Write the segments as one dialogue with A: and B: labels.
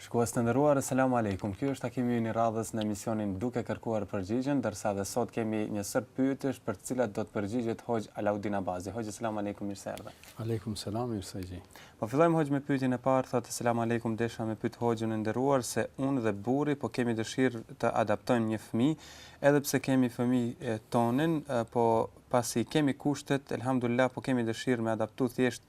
A: Shikues të nderuar, Eselamu Alejkum. Ky është takimi ynë i radhës në emisionin Duke Kërkuar Përgjigjen, ndërsa edhe sot kemi një sërë pyetjesh për të cilat do të përgjigjet Hoxhë Alaudin Abazi. Hoxhë, Eselamu Alejkum, mirë se erdhe.
B: Alejkum Selam, mirë se ju gjej.
A: Po fillojmë Hoxhë me pyetjen e parë, thotë Eselamu Alejkum, desha me pyet Hoxhën e nderuar se unë dhe burri po kemi dëshirë të adaptojmë një fëmijë, edhe pse kemi fëmijë tonin, po pasi kemi kushtet, elhamdulillah, po kemi dëshirë me adaptu thjesht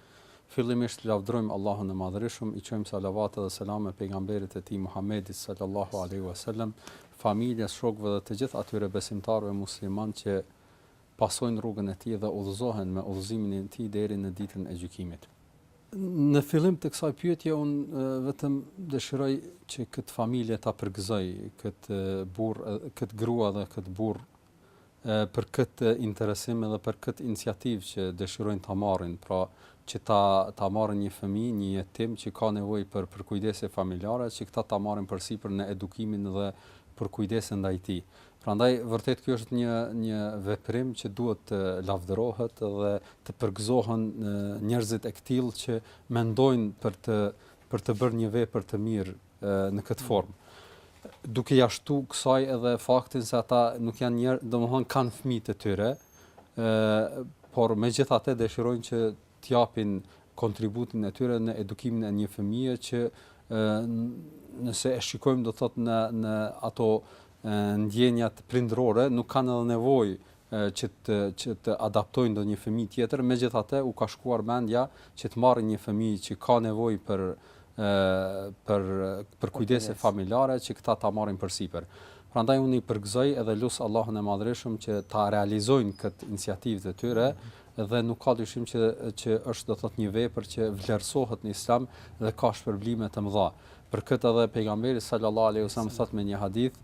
B: Fillimisht lavdrojmë Allahun e Madhërishëm, i çojmë salavate dhe selame pejgamberit të tij Muhammedit sallallahu alejhi ve sellem, familjes, shokëve dhe të gjithë atyre besimtarëve muslimanë që pasojnë rrugën e tij dhe udhëzohen me udhëzimin e tij deri në ditën e gjykimit. Në fillim të kësaj pyetje un vetëm dëshiroj që këtë familje ta përgëzoj, këtë burr, këtë grua dhe këtë burr për këtë interesim edhe për këtë iniciativë që dëshirojnë ta marrin, pra që ta ta marrin një fëmijë, një jetim që ka nevojë për përkujdesje familjare, që këta ta marrin përsipër në edukimin dhe përkujdesjen ndaj tij. Prandaj vërtet ky është një një veprim që duhet të lavdërohet dhe të përgëzohen njerëzit e këtillë që mendojnë për të për të bërë një vepër të mirë në këtë formë. Duke ia shtu kësaj edhe faktin se ata nuk janë njerë, domethënë kanë fëmijë të tyre, ë por megjithatë dëshirojnë që të japin kontributin e tyre në edukimin e një fëmije që ë nëse e shikojmë do thotë në në ato ndjenjat prindërore nuk kanë edhe nevojë që të që të adaptojnë ndonjë fëmijë tjetër, megjithatë u ka shkuar mendja që të marrin një fëmijë që ka nevojë për për përkujdesje familjare që këta ta marrin përsipër. Prandaj unë i përgëzoj edhe lus Allahun e Madhërishëm që ta realizojnë këtë iniciativë të tyre dhe nuk ka dyshim që që është do thotë një vepër që vlerësohet në Islam dhe ka shpërblime të mëdha. Për këtë edhe Pejgamberi sallallahu alejhi ve sellem thotë në një hadith,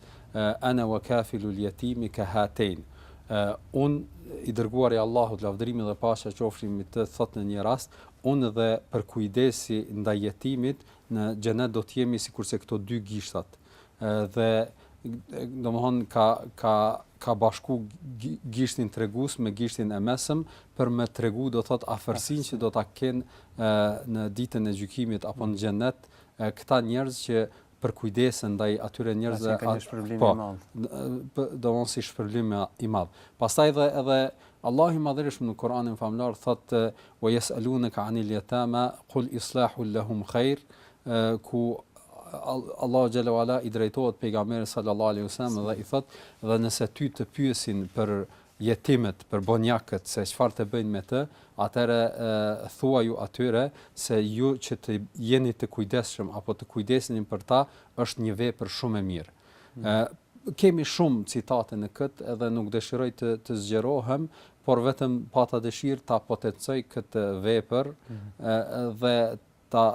B: Ana wa kafilu al-yatimi ka hatain, Unë, i dërguari i Allahut, lavdërimi dhe paqja qofshin mbi të, thotë në një rast, Unë dhe përkujdesësi ndaj jetimit në xhenet do të jemi sikurse këto dy gishtat. dhe domthon ka ka ka bashku gishtin tregus me gishtin e mesëm për me tregu do thot afërsinë që do ta ken në ditën e gjykimit apo në xhenet këta njerëz që përkujdesen ndaj atyre njerëzve
A: ka një shpërblim po, i
B: madh domethon si shpërblim i madh pastaj edhe edhe Allahu i madhërishëm në Kur'anin famëlartë thot wa yasalunaka anil yatama qul islahu lahum khair ku Allahu xhel-le ue ala i drejtohet pejgamberit sallallahu alaihi wasallam dhe i thotë dhe nëse ty të pyesin për jetimet, për bonjakët se çfarë të bëjnë me të, atëherë thuaju atyre se ju që të jeni të kujdesshëm apo të kujdeseni për ta është një vepër shumë e mirë. Ë mm. kemi shumë citate në këtë edhe nuk dëshiroj të të zgjerohem, por vetëm pata dëshirë ta potencoj këtë vepër mm. dhe ta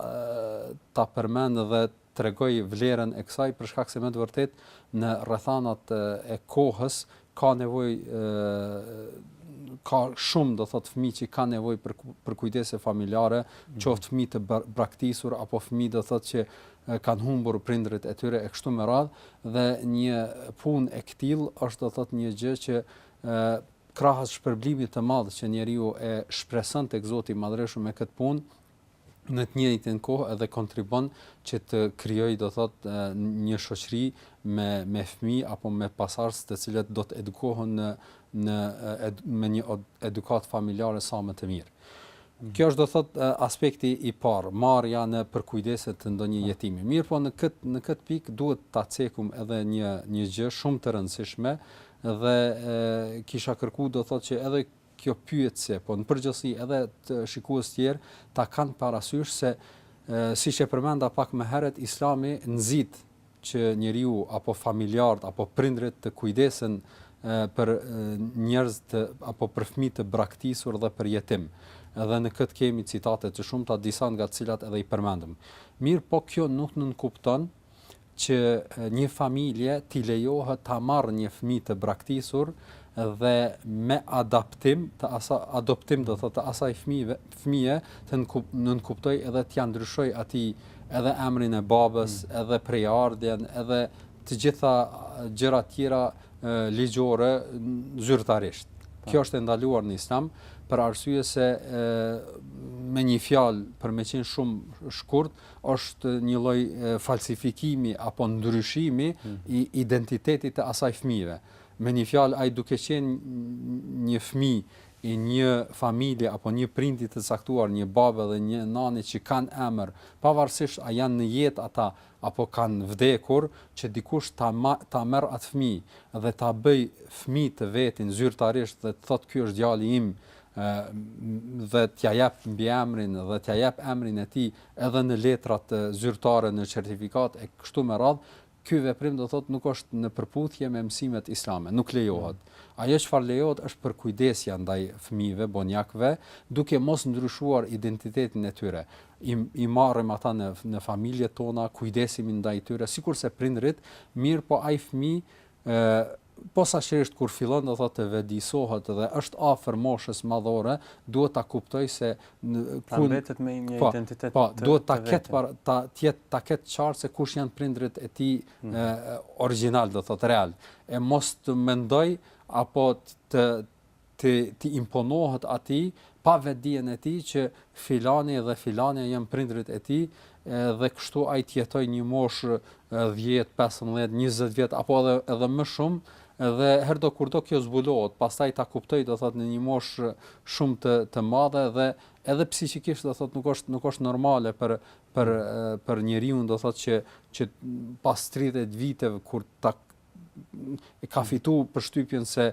B: ta përmend dhe tregoj vlerën e kësaj për shkak se me të vërtetë në rrethanat e kohës ka nevojë ka shumë do thot fëmijë që kanë nevojë për për kujdese familjare, mhm. qoftë fëmijë të braktisur apo fëmijë do thot që kanë humbur prindërit e tyre e kështu me radhë dhe një punë e këtill është do thot një gjë që ë krahas shpërblimit të madh që njeriu e shpreson tek Zoti i Madhërishëm me këtë punë, në të njëjtën kohë edhe kontribuon që të krijojë do thot një shoqëri me me fëmijë apo me pasardhës të cilët do të edukohen në në ed, me një edukatë familjare sa më të mirë. Mhm. Kjo është do thot aspekti i parë, marrja në përkujdese të ndonjë jetimi. Mirëpo në kët në kët pikë duhet ta cekum edhe një një gjë shumë të rëndësishme dhe e, kisha kërku do thot që edhe kjo pyetëse, po në përgjithësi edhe të shikues tjerë ta kanë parasysh se siç e përmenda pak më herët Islami nxit që njeriu apo familjarët apo prindërit të kujdesen për njerëz të apo për fëmijë të braktisur dhe për jetim. Edhe në këtë kemi citate të shumta, disa nga të cilat edhe i përmendëm. Mirëpo kjo nuk nënkupton që një familje t'i lejohet ta marrë një fëmijë të braktisur dhe me adaptim të asa, adoptim do thotë të asaj fëmijëve fëmijë të nënkuptojë edhe t'ia ndryshojë atij edhe emrin e babës, mm. edhe prejardhjen, edhe të gjitha gjërat tjera ligjore zyrtarisht. Po. Kjo është e ndaluar në Islam për arsye se e, me një fjalë për me qenë shumë shkurt është një lloj falsifikimi apo ndryshimi i identitetit të asaj fëmije. Me një fjalë ai duke qenë një fëmijë i një familje apo një prindi të caktuar, një babe dhe një nane që kanë emër, pavarësisht a janë në jetë ata apo kanë vdekur, që dikush ta ma, ta merr atë fëmijë dhe ta bëjë fëmijë të vetin zyrtarisht dhe të thotë ky është djali im, dhe t'ja jep mbiemrin dhe t'ja jep emrin e tij edhe në letrat zyrtare në certifikatë e kështu me radhë, ky veprim do thotë nuk është në përputhje me mësimet islame, nuk lejohet. Ajo çfarë lejohet është përkujdesja ndaj fëmijëve, bonjakëve, duke mos ndryshuar identitetin e tyre. I, i marrim ata në në familjet tona, kujdesemi ndaj tyre sikurse prindërit, mirëpo ai fëmijë ë Posaçërisht kur fillon do thotë të vetëdijësohet dhe është afër moshës madhore, duhet ta kuptojë se
A: të mbetet me një
B: po,
A: identitet
B: po, të duhet ta ketë para ta të jetë ta ketë qartë se kush janë prindërit e tij mm -hmm. origjinal do thotë real. E mos të mendojë apo të të t'i imponohet atij pa vetëdijen e tij që filani dhe filanja janë prindërit e tij dhe kështu ai të jetojë një moshë 10, 15, 20 vjet apo edhe edhe më shumë dhe herdo kurdo kjo zbulohet, pastaj ta kuptojë do thotë në një moshë shumë të të madhe dhe edhe psiqikisht do thotë nuk është nuk është normale për për për njeriun do thotë që që pas 30 viteve kur ta e ka fitu përshtypjen se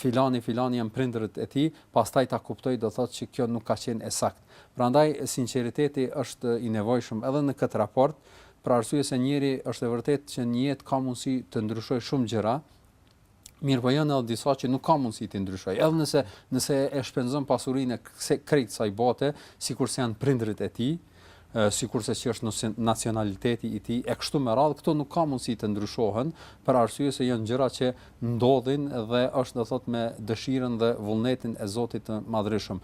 B: filani filani janë prindërit e tij, pastaj ta kuptojë do thotë që kjo nuk ka qenë e saktë. Prandaj sinqeriteti është i nevojshëm edhe në këtë raport, për arsye se njeriu është e vërtetë që në jetë ka mundësi të ndryshojë shumë gjëra, Mirëpo janë edhe disa që nuk ka mundësi t'i ndryshojë. Edhe nëse nëse e shpenzon pasurinë e krejt kësaj bote, sikurse janë prindërit e tij, sikurse që është nacionaliteti i tij e kështu me radhë, këto nuk ka mundësi të ndryshohen për arsye se janë gjëra që ndodhin dhe është do thotë me dëshirën dhe vullnetin e Zotit të Madhërishëm.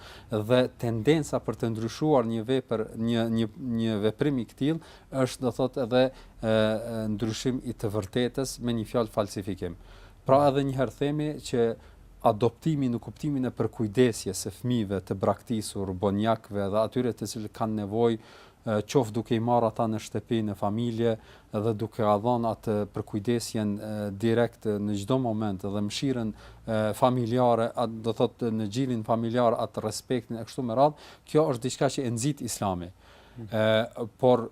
B: Dhe tendenca për të ndryshuar një vepër, një një një veprim i këtillë është do thotë edhe e, ndryshim i të vërtetës me një fjalë falsifikim. Pra po. edhe një herë themi që adoptimi në kuptimin e përkujdesjes së fëmijëve të braktisur, bonjakëve dhe atyre të cilët kanë nevojë qoftë duke i marrë ata në shtëpi, në familje dhe duke ua dhënë atë përkujdesjen direkt në çdo moment dhe mëshirën familjare, atë do thotë në gjirin familjar atë respektin e kështu me radhë, kjo është diçka që e nxit Islami. por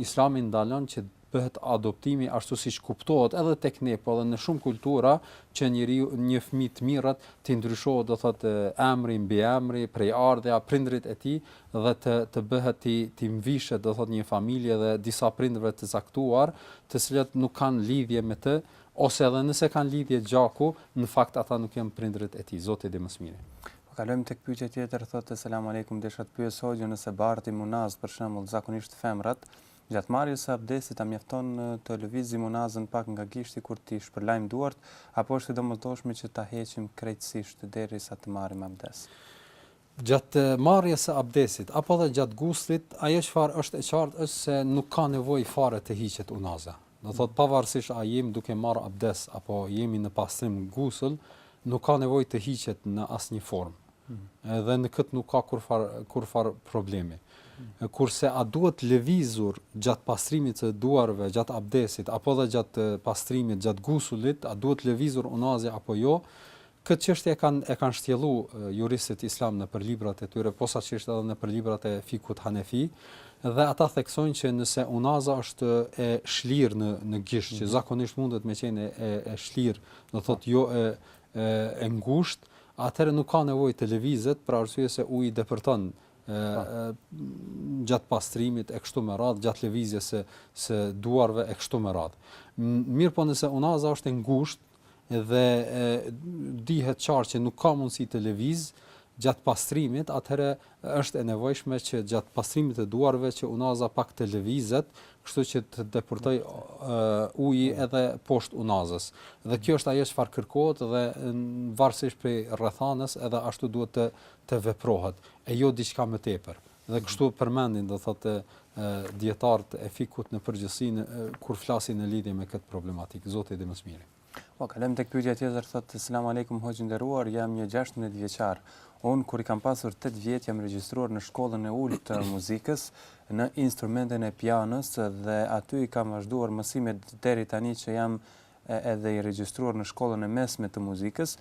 B: Islami ndalon që bëhet adoptimi ashtu siç kuptohet edhe tek ne, po edhe në shumë kultura që njeriu një fëmijë të merret t'i ndryshohet do thotë emri, mbiemri, prejardhja, prindërit e tij dhe të të bëhet t'i t'i mvishet do thotë një familje dhe disa prindërve të caktuar, të cilët nuk kanë lidhje me të ose edhe nëse kanë lidhje gjaku, në fakt ata nuk janë prindërit e tij, Zoti di më së miri.
A: Po kalojmë tek pyetja tjetër, thotë selam alejkum desha të pyes hoxhën nëse bartim unazë për shembull zakonisht femrat gjatë marrjes së abdestit a mjafton të lëvizim unazën pak nga gishti kur t'i shpërlajmë duart apo është e domosdoshme që ta heqim krejtësisht derisa të marrim abdes.
B: Gjatë marrjes së abdesit apo dhe gjatë guslit, ajo çfarë është e qartë është se nuk ka nevojë fare të hiqet unaza. Do thotë pavarësisht a jemi duke marrë abdes apo jemi në pastrim gusull, Nuk ka nevojë të hiqet në asnjë formë. Edhe në këtë nuk ka kurrfarë kurrfarë problemi. Kurse a duhet lëvizur gjatë pastrimit të duarve, gjatë abdesit apo edhe gjatë pastrimit, gjatë gusulit, a duhet lëvizur unaza apo jo, këtë çështje e kanë e kanë shtjellu juristët islam nëpër librat e tyre, posaçërisht edhe nëpër librat e fikut hanefi, dhe ata theksojnë që nëse unaza është e shlirë në në gisht, që zakonisht mundet me qenë e e shlirë do të thotë jo e e e ngushtë, atëherë nuk ka nevojë të lëvizet për arsye se uji depërton ë gjatë pastrimit e kështu me radhë, gjatë lëvizjes së së duarve e kështu me radhë. Mirëpo nëse unaza është e ngushtë dhe e, dihet qartë që nuk ka mundësi të lëvizë gjatë pastrimit, atëherë Është e nevojshme që gjatë pastrimit të duarve që unaza pak të lëvizet, kështu që të depërtojë uji edhe poshtë unazës. Dhe kjo është ajo çfarë kërkohet dhe varësisht prej rrethanës edhe ashtu duhet të të veprohet, e jo diçka më tepër. Dhe kështu përmendin, do thotë, dijetarët e fikut në përgjithësi kur flasin në lidhje me këtë problematikë. Zoti di më së miri.
A: Po, kalojmë tek pyetja tjetër, thotë selam alejkum hoxhë i nderuar, jam një gjashtëmbëdhjetë vjeçar. Unë kur i kam pasur tetë vjet jam regjistruar në shkollën e ulët të muzikës në instrumentin e pianos dhe aty i kam vazhduar mësimet deri tani që jam edhe i regjistruar në shkollën e mesme të muzikës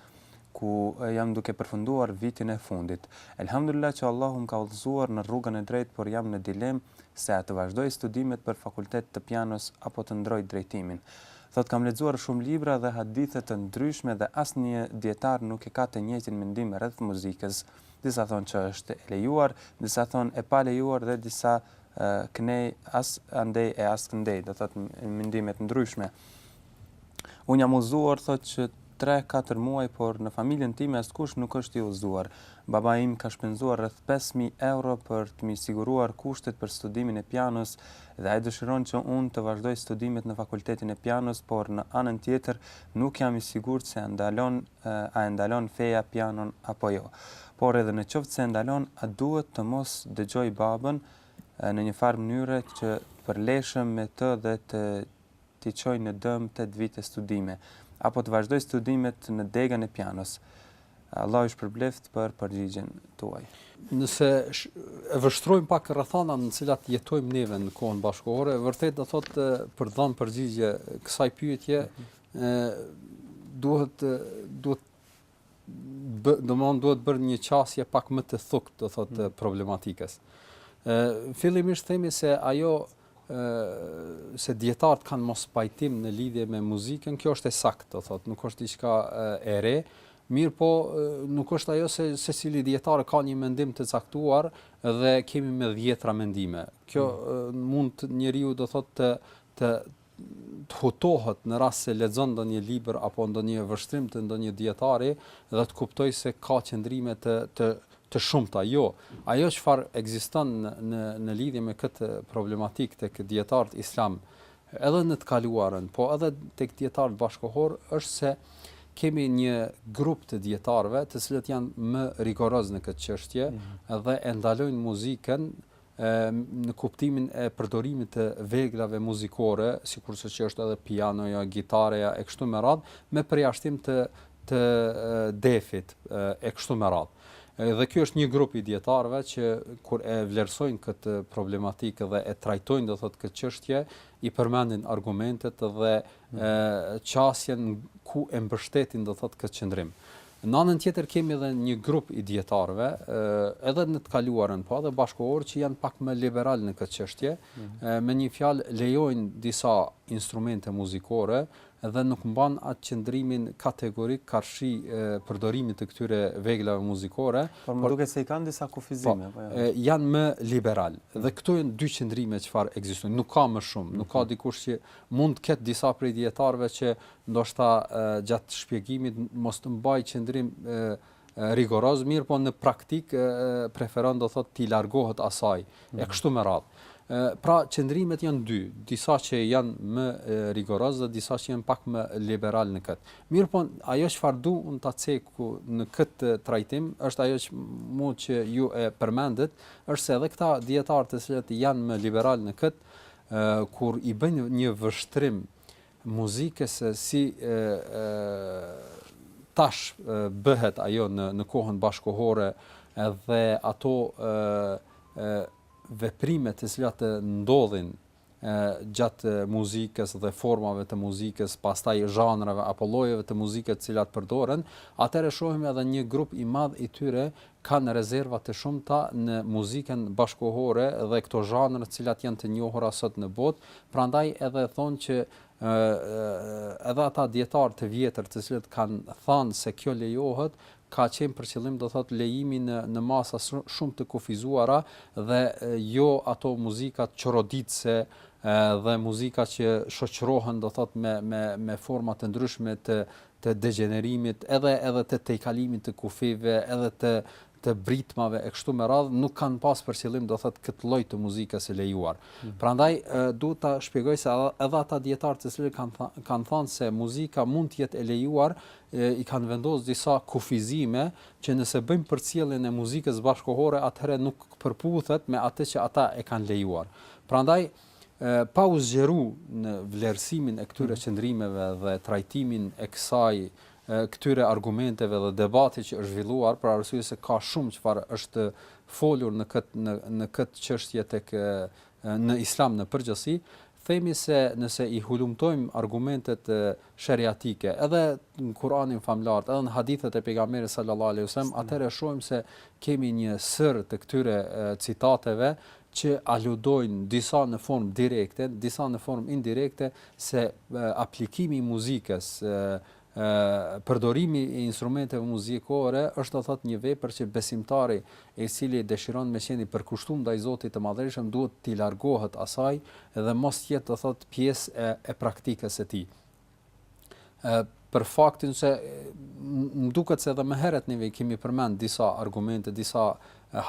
A: ku jam duke përfunduar vitin e fundit. Elhamdulillah që Allahu më ka udhëzuar në rrugën e drejtë, por jam në dilemë se a të vazhdoj studimet për fakultet të pianos apo të ndërroj drejtimin. Thotë kam lexuar shumë libra dhe hadithe të ndryshme dhe asnjë dijetar nuk e ka të njëjtin mendim rreth muzikës. Disa thonë që është e lejuar, disa thonë e palejuar dhe disa kënej as andej e as këndej, do thotë mendime të ndryshme. Unë jam udhëzuar thotë që tre katër muaj, por në familjen time askush nuk është i udhëzuar. Babai im ka shpenzuar rreth 5000 euro për të m'i siguruar kushtet për studimin e pianos Dhe ai dëshiron që unë të vazhdoj studimet në fakultetin e pianos, por në anën tjetër nuk jam i sigurt se a ndalon a e ndalon feja pianon apo jo. Por edhe në qoftë se e ndalon, a duhet të mos dëgjoj babën në një farë mënyre që të përleshem me të dhe të t'i çojë në dëm tetë vite studime, apo të vazhdojë studimet në degën e pianos? Allahu ju shpërbleftë për përgjigjen tuaj.
B: Nëse e vështrojmë pak rrethanat në të cilat jetojmë neve në kohën bashkohore, vërtet do thotë për të dhënë përgjigje kësaj pyetje, ë duhet duhet domthon duhet bërë një qasje pak më të thukët do thotë mm. problematikës. Ë fillimisht themi se ajo ë se dijetarët kanë mospajtim në lidhje me muzikën, kjo është e saktë do thotë, nuk është diçka e re. Mirëpo nuk është ajo se secili dijetar ka një mendim të caktuar dhe kemi me dhjetra mendime. Kjo mm. mund njeriu do thotë të të të hutohet në rast se lexon ndonjë libër apo ndonjë vështrim të ndonjë dijetari dhe të kuptojë se ka qëndrime të të të shumta. Jo, ajo çfarë ekziston në në në lidhje me këtë problematikë tek dijetarët islam, edhe në të kaluarën, po edhe tek dijetarët bashkohor, është se kemi një grup të dijetarëve, të cilët janë më rigoroz në këtë çështje mm -hmm. dhe e ndalojnë muzikën në kuptimin e përdorimit të veglave muzikore, sikurse që është edhe pianoja, gitareja e kështu me radhë, me përjashtim të të defit e kështu me radhë. Dhe ky është një grup i dijetarëve që kur e vlerësojnë këtë problematikë dhe e trajtojnë do thotë këtë çështje, i përmendin argumentet dhe e, qasjen ku e mbështetin do thotë këtë qëndrim. Në anën tjetër kemi edhe një grup i dijetarëve, edhe në të kaluarën, po edhe bashkohor që janë pak më liberal në këtë çështje, me një fjalë lejojnë disa instrumente muzikore dhe nuk mban atë qëndrimin kategorik karshi përdorimit të këtyre veglave muzikore.
A: Por më duket se i kanë disa kufizime.
B: Po, po janë më liberal. Dhe këto janë dy qëndrime çfarë ekzistojnë. Nuk ka më shumë, nuk ka mhm. dikush që mund të ketë disa prej dijetarëve që Ndoshta gjatë shpjegimit mos të mbaj qëndrim rigoroz, mirëpo në praktikë preferon do thotë t'i largohet asaj e mhm. kështu me radhë. Pra qëndrimet janë dy, disa që janë më rigoroz dhe disa që janë pak më liberal në këtë. Mirëpo ajo çfarë du unë ta ceku në këtë trajtim është ajo që mu që ju e përmendët, është se edhe këta dijetarë të cilët janë më liberal në këtë, kur i bëjnë një vështrim muzikës si tash bëhet ajo në në kohën bashkohore edhe ato veprime të cilat ndodhin gjatë muzikës dhe formave të muzikës, pastaj zhanrave apo llojeve të muzikës të cilat përdoren, atëherë shohim edhe një grup i madh i tyre kanë rezerva të shumta në muzikën bashkëkohore dhe këto zhanre të cilat janë të njohura sot në botë, prandaj edhe thonë që edhe ata dijetarë të vjetër të cilët kanë thënë se kjo lejohet, ka qenë për qëllim do thotë lejimi në në masa shumë të kufizuara dhe jo ato muzikat çoroditëse dhe muzika që shoqërohen do thotë me me me forma të ndryshme të të degjenerimit edhe edhe të tejkalimit të kufijve edhe të të britmave e kështu me radhë nuk kanë pas për qëllim do thotë këtë lloj të muzikës së lejuar. Mm. Prandaj duhet ta shpjegoj se edhe ata dijetarë të cilët kanë tha, kanë thënë se muzika mund të jetë e lejuar i kanë vendosur disa kufizime që nëse bëjmë përcjelljen e muzikës bashkëkohore atëherë nuk përputhet me atë që ata e kanë lejuar. Prandaj pa u zgjeru në vlerësimin e këtyre qëndrimeve dhe trajtimin e kësaj këtyre argumenteve dhe debatit që është zhvilluar për arsye se ka shumë çfarë është folur në këtë në në këtë çështje tek në islam në përgjithësi themi se nëse i hulumtojmë argumentet shariatike edhe në Kur'anin famëlartë edhe në hadithet e pejgamberit sallallahu alaihi wasallam atëherë shohim se kemi një sër të këtyre citateve që aludojnë disa në formë direkte, disa në formë indirekte se aplikimi i muzikës, përdorimi i instrumenteve muzikore është do thotë një vepër që besimtari i cili dëshiron me qenë i përkushtuar ndaj Zotit të Madhërishëm duhet t'i largohet asaj dhe mos të jetë do thotë pjesë e, e praktikës së tij. për faktin se më duket se edhe më herët ne kemi përmend disa argumente, disa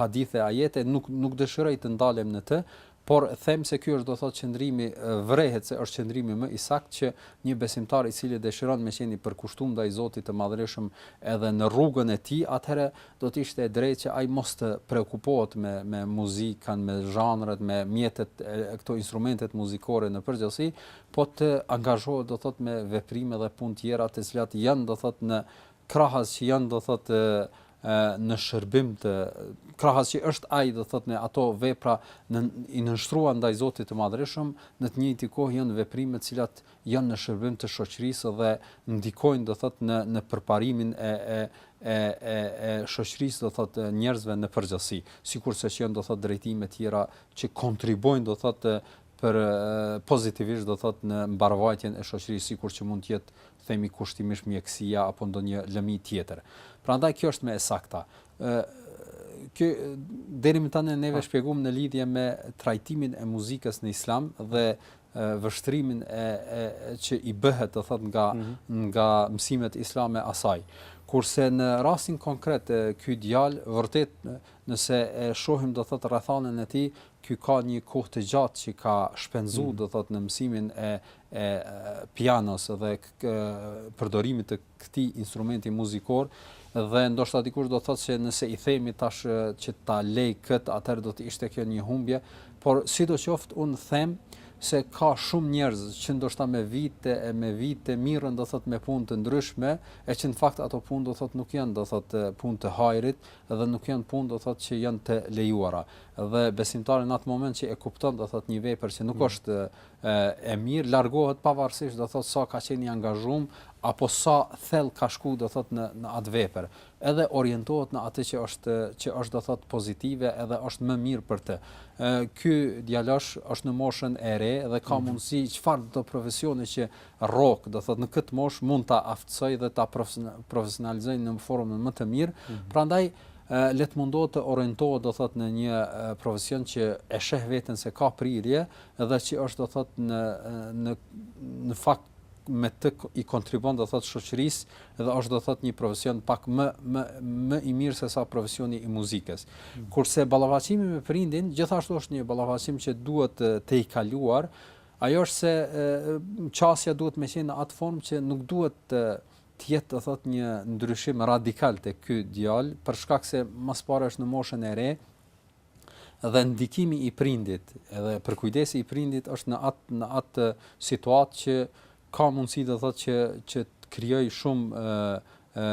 B: hadithe, ajete, nuk nuk dëshiroj të ndalem në të, por them se ky është do thotë qëndrimi vërehet se është qëndrimi më i saktë që një besimtar i cili dëshiron me qenë i përkushtuar ndaj Zotit të Madhërishëm edhe në rrugën e tij, atëherë do të ishte e drejtë që ai mos të preokupohet me me muzikën, me zhanret, me mjetet këto instrumentet muzikore në përgjithësi, Po të angazhohet do thotë me veprime dhe punë tjera të cilat janë do thotë në krahas që janë do thotë në shërbim të krahas që është ai do thotë në ato vepra në i nënshtruar ndaj Zotit të Madhërishëm në të njëjtën kohë janë veprime të cilat janë në shërbim të shoqërisë dhe ndikojnë do thotë në në përparimin e e e e e shoqërisë do thotë njerëzve në përgjithësi sikurse që janë do thotë drejtime të tjera që kontribuojnë do thotë për pozitivisht do thotë në mbarëvajtjen e shoqërisë sikur që mund të jetë themi kushtimisht mjekësia apo ndonjë lëmi tjetër. Prandaj kjo është më e saktë. ë Ky deri më tani ne e shpjegum në lidhje me trajtimin e muzikës në Islam dhe vështrimin e, e që i bëhet do thot nga mm -hmm. nga mësimet islame asaj. Kurse në rastin konkret ky djalë vërtet nëse e shohim do thot rrethanën e tij Ky ka një kohë të gjatë që ka shpenzu, do të thotë, në mësimin e e pianos dhe përdorimit të këtij instrumenti muzikor dhe ndoshta dikush do të thotë se nëse i themi tash që ta lej kët, atëherë do të ishte kjo një humbje, por sidoqoftë un them se ka shumë njerëz që ndoshta me vite e me vite mirren do thotë me punë të ndryshme, e që në fakt ato punë do thotë nuk janë do thotë punë të hajrit, dhe nuk janë punë do të thotë që janë të lejuara dhe besimtari në atë moment që e kupton do të thotë një vepër që nuk është e, e mirë largohet pavarësisht do të thotë sa ka qenë i angazhum apo sa thellë ka shku do të thotë në në atë vepër edhe orientohet në atë që është që është do të thotë pozitive edhe është më mirë për të ky djalosh është në moshën e re dhe ka mhm. mundësi çfarë do profesioni që rrokë, do të thotë në këtë moshë mund ta aftësojë dhe ta profesionalizojë në formën më të mirë. Prandaj le të mundohet të orientohet, do të thotë në një profesion që e sheh veten se ka prirje dhe që është do të thotë në në në fakt me të i kontribon do thotë shoqërisë dhe është do thotë një profesion pak më më më i mirë se sa profesioni i muzikës. Mm. Kurse ballafaqimi me prindin gjithashtu është një ballafaqim që duhet tejkaluar Ajo është se qasja duhet me qenë në atë formë që nuk duhet të të jetë të thot një ndryshim radikal te ky djal, për shkak se ma s'pari është në moshën e re, dhe ndikimi i prindit, edhe përkujdesi i prindit është në atë, në atë situatë që Ka mundësi do të thotë që që të krijojë shumë ë ë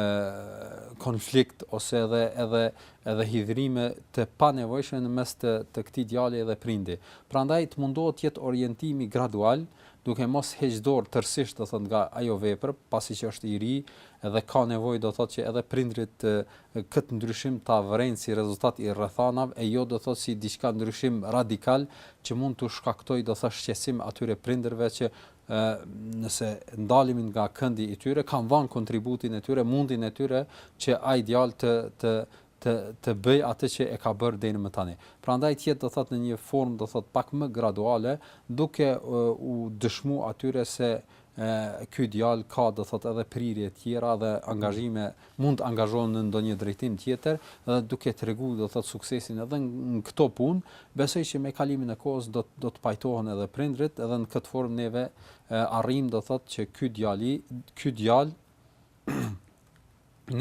B: konflikt ose edhe edhe edhe hidhrime të panevojshme në mes të të këtij djali dhe prindi. Prandaj të mundohet të jetë orientimi gradual, duke mos heq dorë tërësisht do thotë nga ajo vepër, pasi që është i ri dhe ka nevojë do thotë që edhe prindrit këtë ndryshim ta vërejnë si rezultat i rrethanave e jo do thotë si diçka ndryshim radikal që mund t'u shkaktojë do thotë shqetësim atyre prindërve që ë nëse ndalemi nga këndi i tyre kanë vanë kontributin e tyre mundin e tyre që ai djalë të të të të bëj atë që e ka bërë deri më tani. Prandaj të jetë do thotë në një formë do thotë pak më graduale, duke u dëshmu atyre se ë ky djalë ka do thotë edhe prirje tjera dhe angazhime mund të angazhohen në ndonjë drejtim tjetër dhe duke tregu do të thotë suksesin edhe në këto punë, besoj që me kalimin e kohës do do të pajtohen edhe prindërit edhe në këtë formë neve arrijmë do të thotë që ky djali ky djalë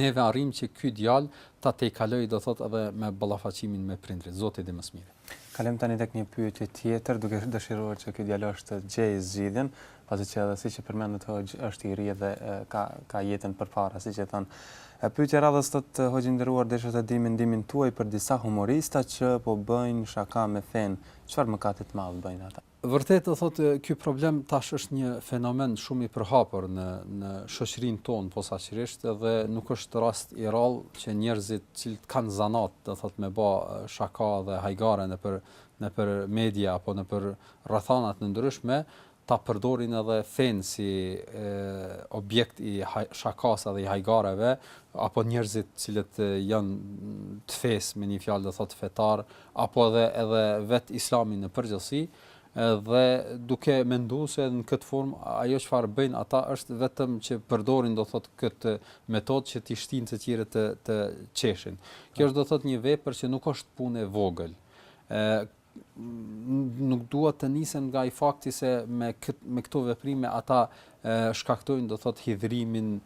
B: neve arrijmë që ky djalë ta tejkalojë do të thotë edhe me ballafaqimin me prindërit, Zoti di më
A: së miri. Kalojmë tani tek një pyetje tjetër, duke dëshiruar që ky djalosh të gjejë zgjidhjen, pasi që edhe siç e përmendët hoxhë, është i ri dhe ka ka jetën përpara, siç e thonë. Pyetja e radhës thot Hoxhë i nderuar, desha të di mendimin tuaj për disa humorista që po bëjnë shaka me fenë, çfarë mëkati të madh bëjnë ata?
B: Vërtet do thotë ky problem tash është një fenomen shumë i përhapur në në shoqërinë tonë posaçërisht dhe nuk është rast i rrallë që njerëzit të cilët kanë zanat, do thotë me ba shaka dhe hajgare nëpër nëpër media apo nëpër rrethana të ndryshme, ta përdorin edhe fenë si e, objekt i haj, shakas edhe i hajgareve, apo njerëzit të cilët janë të fesë me një fjalë do thotë fetar, apo edhe edhe vetë Islamin në përgjithësi, dhe duke menduar se në këtë formë ajo çfarë bëjnë ata është vetëm që përdorin do thotë këtë metodë që t'i shtin të tjerët të të qeshin. Kjo është do thotë një vepër që nuk është punë e vogël. ë nuk dua të nisem nga ai fakti se me kët, me këto veprime ata shkaktojnë do thotë hidhrimin,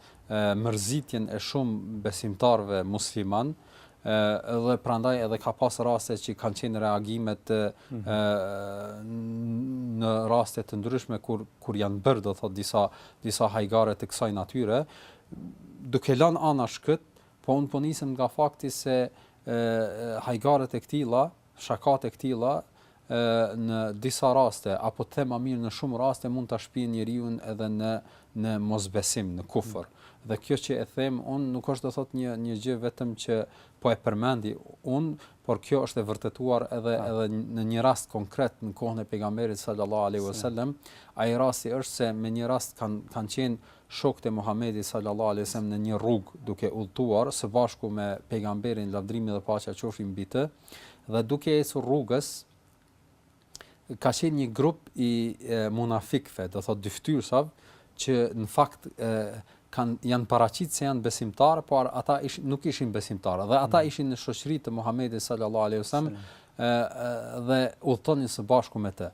B: mërzitjen e shumë besimtarëve musliman, dhe prandaj edhe ka pas raste që kanë qenë reagimet ë në raste të ndryshme kur kur janë bërë do thotë disa disa hajgare të kësaj natyre duke lan anash kët po un po nisem nga fakti se ë hajgaret e këtilla shakat e këtilla në disa raste, apo të them më mirë në shumë raste mund ta shpijnë njeriun edhe në në mosbesim, në kufër. Dhe kjo që e them unë nuk është do thotë një një gjë vetëm që po e përmendi unë, por kjo është e vërtetuar edhe edhe në një rast konkret në kohën e pejgamberit sallallahu alaihi wasallam, ai rasti është se me një rast kanë kanë qenë shokët e Muhamedit sallallahu alaihi wasallam në një rrugë duke udhëtuar së bashku me pejgamberin lavdrimi dhe paqja qofshin mbi të, Dhe duke ecur rrugës ka qenë një grup i munafikëve, do thotë dyftyrsav, që në fakt kanë janë paraqit se janë besimtarë, por ata ish, nuk ishin besimtarë. Dhe ata mm. ishin në shoqëri të Muhamedit sallallahu alaihi wasallam dhe udhëtonin së bashku me të.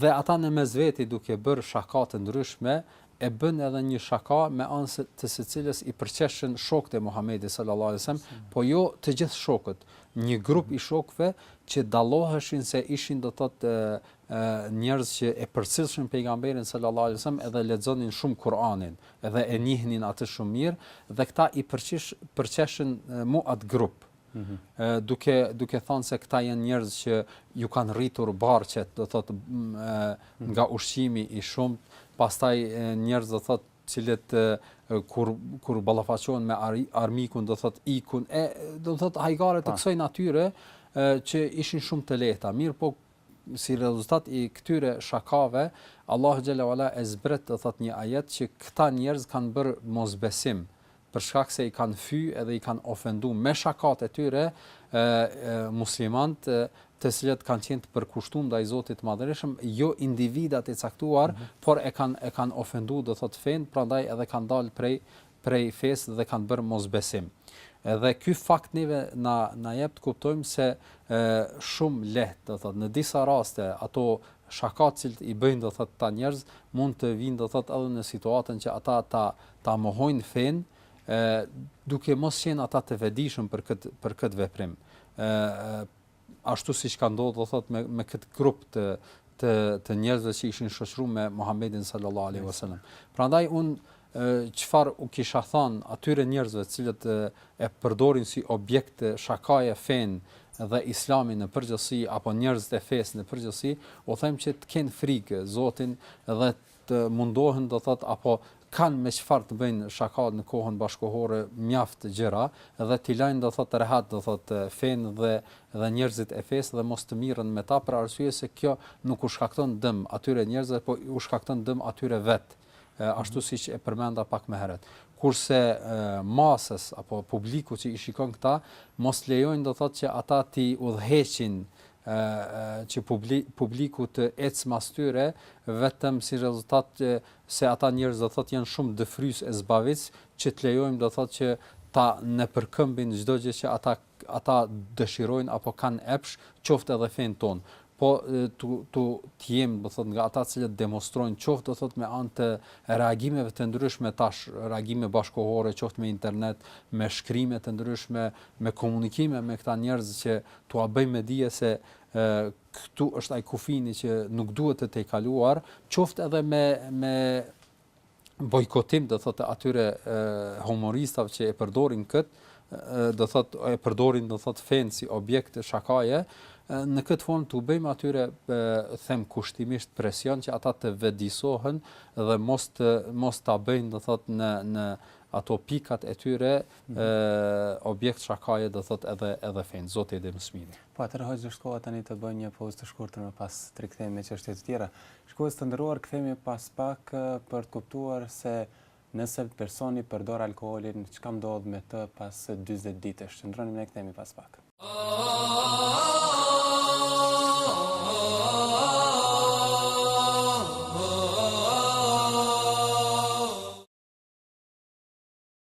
B: Dhe ata në mes veti duke bërë shaka të ndryshme, e bëjnë edhe një shaka me anë të së cilës i përqeshin shokët e Muhamedit sallallahu alejhi ve sellem, po jo të gjithë shokët, një grup i shokëve që dalloheshin se ishin do të thotë njerëz që e përcillshin pejgamberin sallallahu alejhi ve sellem edhe lexonin shumë Kur'anin dhe e njihnin atë shumë mirë dhe këta i përqish, përqeshin mu atë grup. duke duke thënë se këta janë njerëz që iu kanë rritur barqet, do thotë nga ushqimi i shumtë, pastaj njerëz do thotë të cilët kur kur ballafaqohen me armikun do thot ikun e do thot hajgare të kësaj natyre që ishin shumë të lehta mirëpo si rezultat i këtyre shakave Allahu xhele ue ala e zbret do thot një ajet që këta njerëz kanë bërë mosbesim për shkak se i kanë fy edhe i kanë ofendu me shakat e tyre muslimanët të cilët kanë qenë të përkushtuar ndaj Zotit të Madhëreshëm, jo individët e caktuar, mm -hmm. por e kanë e kanë ofenduar do thot fenë, prandaj edhe kanë dalë prej prej fesë dhe kanë bërë mosbesim. Edhe ky fakt neve na na jep të kuptojmë se e, shumë lehtë, do thot në disa raste ato shakat që i bëjnë do thot këta njerëz mund të vinë do thot edhe në situatën që ata ta ta mohojnë fenë e duke mos qenë ata të vetëdijshëm për këtë për këtë veprim. ë ashtu siç ka ndodhur do thot me me këtë grup të të të njerëzve që ishin shoqëruar me Muhamedin sallallahu alaihi wasallam. Prandaj unë çfarë u kisha thënë atyre njerëzve të cilët e përdorin si objekt shakaje fenë dhe islamin në përgjithësi apo njerëzit e fesë në përgjithësi, u them që të kenë frikë Zotin dhe të mundohen do thotë apo kanë me çfarë të bëjnë shaka në kohën bashkëkohore mjaft gjëra dhe t'i lajnë do thotë rehat do thotë fenë dhe dhe njerëzit e fesë dhe mos të mirren me ta për arsye se kjo nuk u shkakton dëm atyre njerëzve po u shkakton dëm atyre vet ashtu siç e përmenda pak më herët kurse masës apo publiku që i shikon këta mos të lejojnë do thotë që ata t'i udhëheqin që publiku të ecë mas tyre vetëm si rezultat që se ata njerëz do thotë janë shumë dëfryes e zbavitës që të lejojmë do thotë që ta nëpërkëmbin çdo gjë që ata ata dëshirojnë apo kanë epsh qoftë edhe fenë tonë po tu tu të jemi do thot nga ata të cilët demonstrojnë qoftë do thot me anë të reagimeve të ndryshme tash reagime bashkëkohore qoftë me internet me shkrime të ndryshme me komunikime me këta njerëz që t'ua bëjmë me dije se këtu është ai kufini që nuk duhet tejkaluar, qoftë edhe me me bojkotim, do thotë atyre humoristave që e përdorin kët, do thotë e përdorin do thotë fenë si objekt shakaje, në këtë formë t'u bëjmë atyre them kushtimisht presion që ata të vetëdijesohen dhe mos të mos ta bëjnë do thotë në në ato pikat e tyre objekt shakaje do thot edhe edhe fenë zoti e di më së miri
A: po atëherë hoxhë është koha tani të bëjmë një pauzë të shkurtër më pas të rikthehemi me çështje të tjera shikues të nderuar kthehemi pas pak për të kuptuar se nëse personi përdor alkoolin çka ndodh me të pas 40 ditësh qëndroni me ne kthehemi pas pak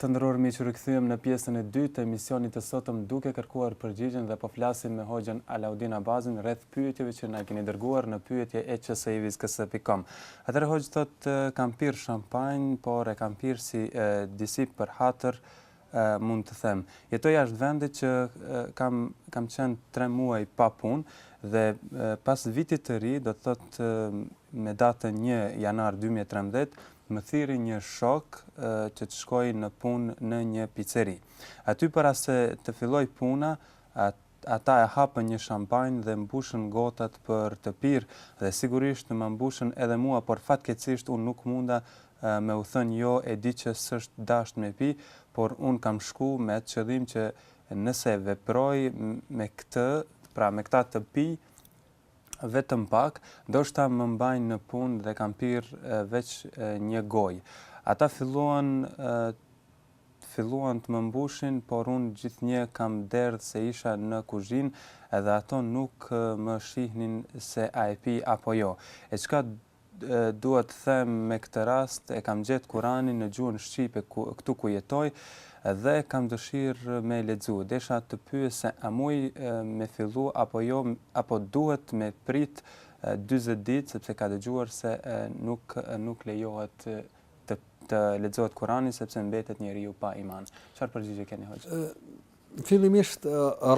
A: Të nderuar miq, u rikthyem në pjesën e dytë të emisionit të sotëm duke kërkuar përgjigjen dhe po flasim me Hoxhë Alaudin Abazin rreth pyetjeve që na keni dërguar në pyetje@csiviskc.com. Atëherë Hoxhë thotë kam pirë shampanjë, por e kam pirë si disi për hatër, mund të them. Jetoj jashtë vendit që kam kam qenë 3 muaj pa punë dhe pas vitit të ri, do të thotë me datën 1 janar 2013, më thirri një shok që të shkoj në punë në një piceri. Aty para se të fillojë puna, Ata e hapën një shampanjë dhe mbushën gotat për të pirë dhe sigurisht ma mbushën edhe mua, por fatkeqësisht unë nuk munda me u thënë jo e di që s'është dashtë me pi, por unë kam shku me atë qëllim që nëse veproj me këtë, pra me këta të pij vetëm pak, ndoshta më mbajnë në punë dhe kam pirë veç një gojë. Ata filluan Filluan të më mbushin, por unë gjithnjë kam derdhë se isha në kuzhinë dhe ato nuk më shihnin se a e pi apo jo. E çka due të them me këtë rast, e kam gjetë Kuranin në gjuhën shqipe këtu ku jetoj dhe kam dëshirë me e lexu. Desha të pyes se a muj me fillu apo jo apo duhet me prit dyzet ditë sepse kam dëgjuar se nuk nuk lejohet të të lexohet Kurani sepse mbetet njeriu pa iman. Çfarë përgjigje keni hoxhë?
B: Ë fillimisht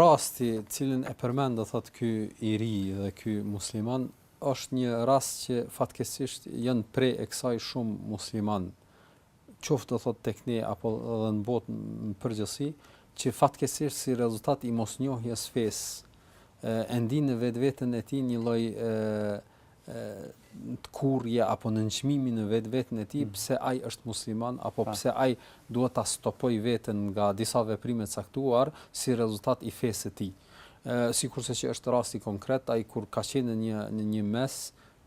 B: rasti, të cilin e përmend do thot ky i ri dhe ky musliman, është një rast që fatkeqësisht janë pre e kësaj shumë musliman, qoftë do thot tek ne apo edhe në botë në përgjithësi, që fatkeqësisht si rezultat i mosnjohjes së fesë e ndien në vetveten e tij një lloj në tkurrje apo nënçmimin në vetveten e tij pse ai është musliman apo pse ai duhet ta stopojë veten nga disa veprime të caktuar si rezultat i fesë së tij. Ë sikurse që është rasti konkret ai kur ka qenë në një një mes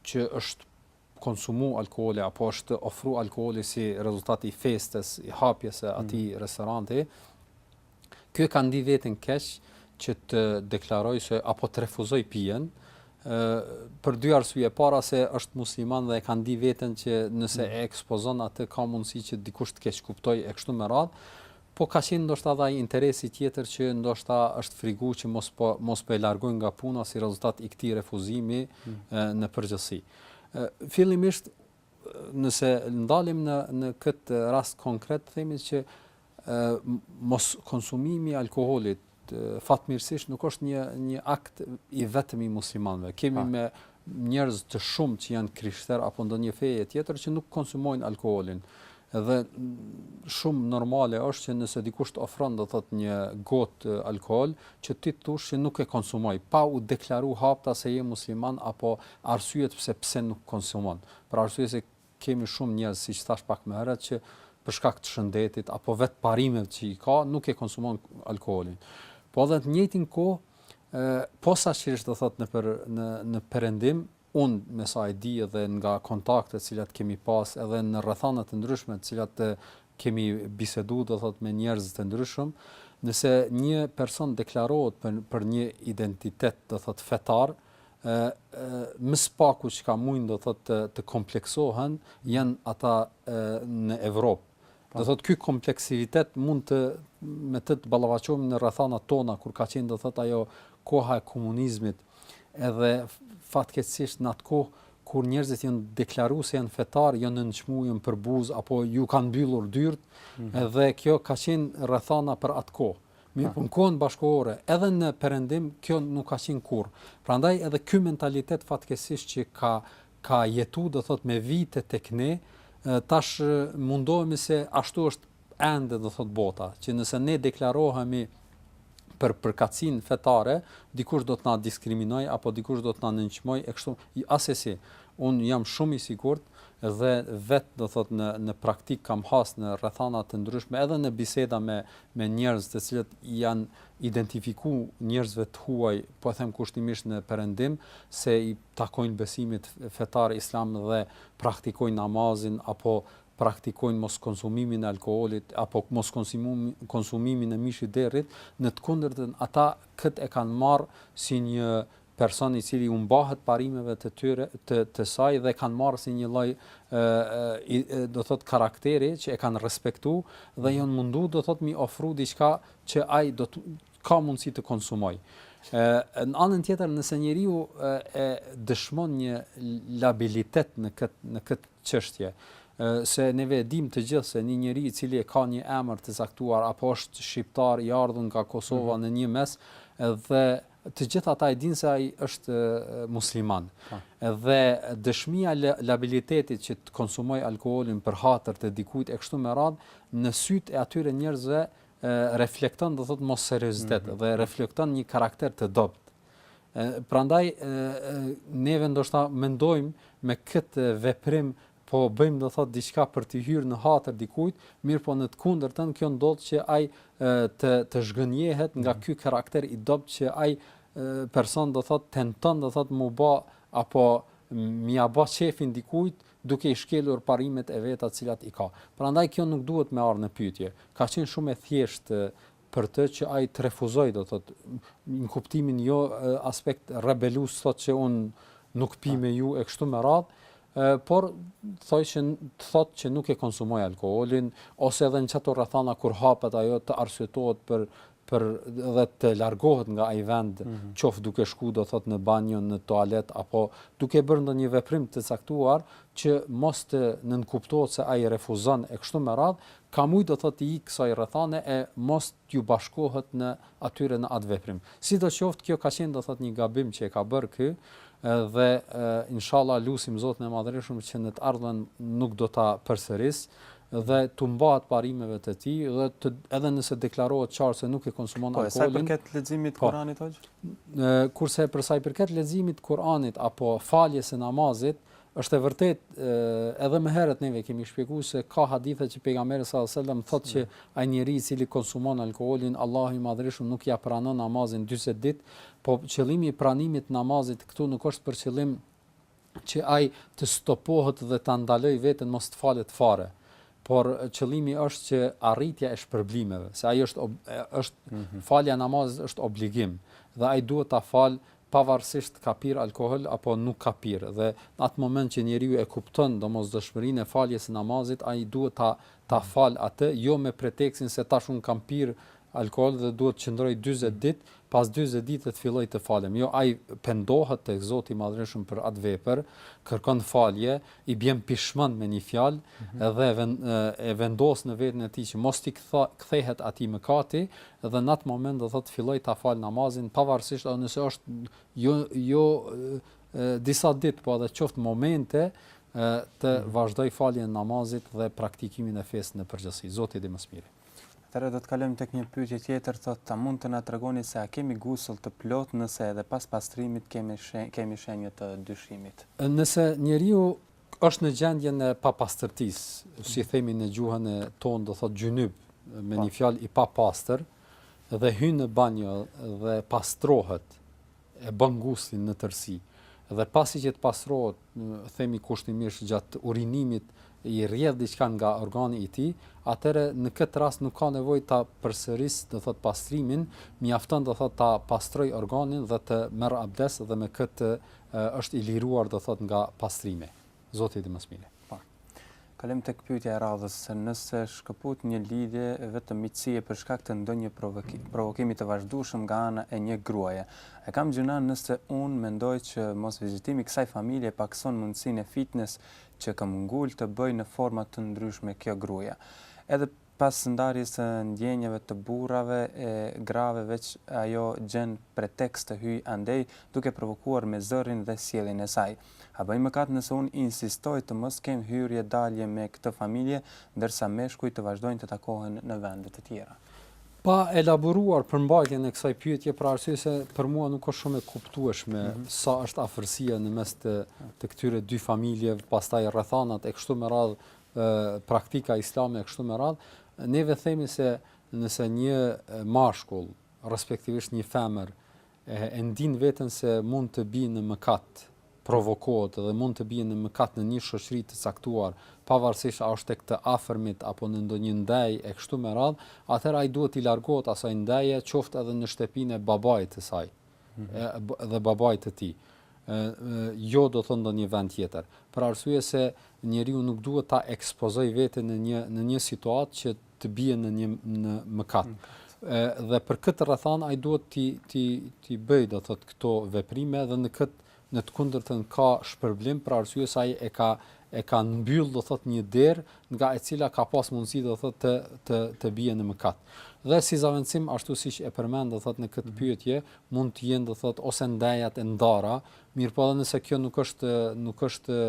B: që është konsumu alkooli apo është ofru alkooli si rezultat i festës, i hapjes së atij restoranti, Kjo e ka ndi veten keq që të deklaroj se apo të refuzoj pijen, për dy arsye. E para se është musliman dhe e ka ndi veten që nëse e ekspozon atë ka mundësi që dikush të keqkuptoj e kështu me radhë. Po ka qenë ndoshta edhe ai interesi tjetër që ndoshta është frigu që mos po mos po e largojnë nga puna si rezultat i këtij refuzimi mm. në përgjithësi. Fillimisht nëse ndalim në në këtë rast konkret themi që mos konsumimi i alkoolit fatmirësisht nuk është një një akt i vetëm i muslimanëve. Kemi me njerëz të shumtë që janë krishterë apo ndonjë feje tjetër që nuk konsumojnë alkoolin. Dhe shumë normale është që nëse dikush të ofron do thot një gotë alkool, që ti të thosh që nuk e konsumoj, pa u deklaru hapta se je musliman apo arsyet pse pse nuk konsumon. Për arsye se Kemi shumë njerëz, siç thashë pak më herët, që për shkak të shëndetit apo vetë parimeve që i ka, nuk e konsumon alkoolin. Po edhe në të njëjtën kohë, ë posaçërisht do thotë në për në në perëndim, unë me sa e di edhe nga kontaktet të cilat kemi pas edhe në rrethana të ndryshme të cilat kemi bisedu do thotë me njerëz të ndryshëm, nëse një person deklarohet për për një identitet do thotë fetar, e më së paku çka mujnë do thotë të, të kompleksohen janë ata e, në Evropë. Po. Do thotë ky kompleksivitet mund të me të të ballafaqohemi në rrethanat tona kur ka qenë do thotë ajo koha e komunizmit edhe fatkeqësisht në atë kohë kur njerëzit janë deklaru se janë fetar, janë nënçmu, janë përbuz apo ju kanë mbyllur dyrt, mm -hmm. edhe kjo ka qenë rrethana për atë kohë. Mirëpo në kohën bashkëkohore edhe në Perëndim kjo nuk ka qenë kurrë. Prandaj edhe ky mentalitet fatkeqësisht që ka ka jetu do thotë me vite tek ne, tash mundohemi se ashtu është ende do thotë bota, që nëse ne deklarohemi për përkatësinë fetare, dikush do të na diskriminojë apo dikush do të na nënçmojë e kështu asesi. Unë jam shumë i sigurt dhe vetë do thotë në në praktikë kam has në rrethana të ndryshme edhe në biseda me me njerëz të cilët janë identifiku njerëzve të huaj, po e them kushtimisht në Perëndim, se i takojnë besimit fetar islam dhe praktikojnë namazin apo praktikojnë mos konsumimin e alkoolit apo mos konsumimin e mishit derrit, në të kundërtën ata këtë e kanë marrë si një person i cili u mbahet parimeve të tyre të të saj dhe kanë marrë si një lloj ë do thot karakteri që e kanë respektu dhe janë mundu do thot mi ofru diçka që ai do të ka mundësi të konsumoj. Ë në anën tjetër nëse njeriu e, e dëshmon një labilitet në kët në kët çështje, se neve dimë të gjithë se një njeri i cili e ka një emër të caktuar apo është shqiptar i ardhur nga Kosova mm -hmm. në një mes dhe Të gjithë ata e dinë se ai është musliman. Ha. Dhe dëshmia e labilitetit që të konsumoj alkoolin për hatër të dikujt e kështu me radh, në sytë e atyre njerëzve reflekton do thotë mosseriozitet mm -hmm. dhe reflekton një karakter të dobët. Prandaj neve ndoshta mendojmë me këtë veprim Po bëjmë do thotë diçka për t'i hyrë në hatër dikujt, mirëpo në të kundërtën kjo ndodh që ai të të zhgënjehet nga ky karakter i dobët që ai person do thotë tenton do thotë mu ba apo me ia ba qejfin dikujt duke i shkelur parimet e veta të cilat i ka. Prandaj kjo nuk duhet me ardh në pyetje. Ka qenë shumë e thjeshtë për të që ai të refuzojë, do të thotë, në kuptimin jo aspekt rebelues thotë që un nuk pi me ju e kështu me radh, por thoj që të thotë që nuk e konsumoj alkoolin ose edhe në qato rrethana kur hapet ajo të arsyetohet për për dhe të largohet nga ai vend, mm -hmm. qoftë duke shku do thot në banjo, në tualet apo duke bërë ndonjë veprim të caktuar që mos të nënkuptohet se ai refuzon e kështu me radh, Ka mujt do thotë t'i ikë kësaj rrethane e mos t'ju bashkohet në atyre në atë veprim. Sidoqoftë kjo ka qenë do thotë një gabim që e ka bërë ky dhe inshallah lusim Zotin e Madhërishëm që në të ardhmen nuk do ta përsëris dhe t'u mbahet parimeve të tij dhe të, edhe nëse deklarohet qartë se nuk e konsumon
A: po,
B: alkoolin.
A: Po, sa i përket leximit të po, Kuranit
B: hoxh? Kurse për sa i përket leximit të Kuranit apo faljes së namazit, Është e vërtetë, edhe më herët neve kemi shpjeguar se ka hadithe që pejgamberi sallallahu alajhi wasallam thotë që ai njeri i cili konsumon alkoolin, Allahu i Madhërishëm nuk ia pranon namazin 40 ditë, po qëllimi i pranimit të namazit këtu nuk është për qëllim që ai të stopohet dhe ta ndalojë veten mos të falet fare. Por qëllimi është që arritja e shpërblimeve, se ai është është mhm. falja e namazit është obligim dhe ai duhet ta falë pavarësisht ka pirë alkohol apo nuk ka pirë dhe në atë moment që njeriu e kupton domosdoshmërinë e faljes së namazit ai duhet ta ta falë atë jo me pretekstin se tash unë kam pirë alkohol dhe duhet të qëndroj dyzet ditë pas dyzet ditë të filloj të falem jo ai pendohet tek Zoti i Madhërishëm për atë vepër kërkon falje i bjen pishman me një fjalë dhe e vendos në veten e tij që mos t'i kthehet atij mëkati dhe në atë moment do thotë fillojë ta falë namazin pavarësisht edhe nëse është jo jo disa ditë po edhe qoftë momente të mhm. vazhdojë faljen e namazit dhe praktikimin e fesë në përgjithësi zoti e di më së miri
A: Atëherë do të kalojmë tek një pyetje tjetër, thotë a mund të na tregoni se a kemi gusull të plotë nëse edhe pas pastrimit kemi kemi shenja të dyshimit?
B: Nëse njeriu është në gjendjen e papastërtisë, si themi në gjuhën tonë do thotë gjynyb, me një po. fjalë i papastër dhe hyn në banjo dhe pastrohet, e bën guslin në tërësi dhe pasi që të pastrohet, themi kushtimisht gjatë urinimit i rrjedh diçka nga organi i tij, atëre në këtë rast nuk ka nevojë ta përsërisë, do thot pastrimin, mjafton do thot ta pastrojë organin dhe të merr abdes dhe me këtë është i liruar do thot nga pastrimi. Zoti e di më së miri.
A: Po. Kalojmë tek pyetja e radhës, se nëse shkëput një lidhje vetëm miqësie për shkak të ndonjë provokimi të vazhdueshëm nga ana e një gruaje. A kam gjynah nëse unë mendoj që mosvizitimi i kësaj familje e pakëson mundësinë e fitnes që këmbëngul të bëjë në forma të ndryshme kjo gruaja. Edhe Pas ndarjes së ndejave të burrave e grave veç ajo gjen pretekst të hyjë andej, duke provokuar me zërin dhe sjelljen e saj. A bëj mëkat nëse unë insistoj të mos kem hyrje dalje me këtë familje, ndërsa meshkujt të vazhdojnë të takohen në vende të tjera?
B: Pa elaboruar përmbajtjen e kësaj pyetje për arsye se për mua nuk është shumë e kuptueshme sa është afërsia në mes të të këtyre dy familjeve, pastaj rrethanat e kështu me radhë praktika islame e kështu me radh, neve themi se nëse një mashkull, respektivisht një femër e, e ndin veten se mund të bie në mëkat, provokohet dhe mund të bie në mëkat në një shoqëri të caktuar, pavarësisht a është tek të afërmit apo në ndonjë ndejë e kështu me radh, atëherë ai duhet t'i largohet asaj ndeje, qoftë edhe në shtëpinë e babait të saj. dhe babait të tij. Jo do thotë ndonjë vend tjetër. Për arsye se njeriu nuk duhet ta ekspozojë veten në një në një situatë që të bie në një në mëkat. Ë dhe për këtë rrethanë ai duhet t'i t'i t'i bëjë do thotë këto veprime dhe në këtë në të kundërtën ka shpërblim për arsye se ai e ka e ka mbyll do thot një derë nga e cila ka pas mundësi do thot të të të bie në mëkat. Dhe si zavendësim ashtu siç e përmend do thot në këtë mhm. pyetje mund të jenë do thot ose ndejat e ndara, mirëpo edhe nëse kjo nuk është nuk është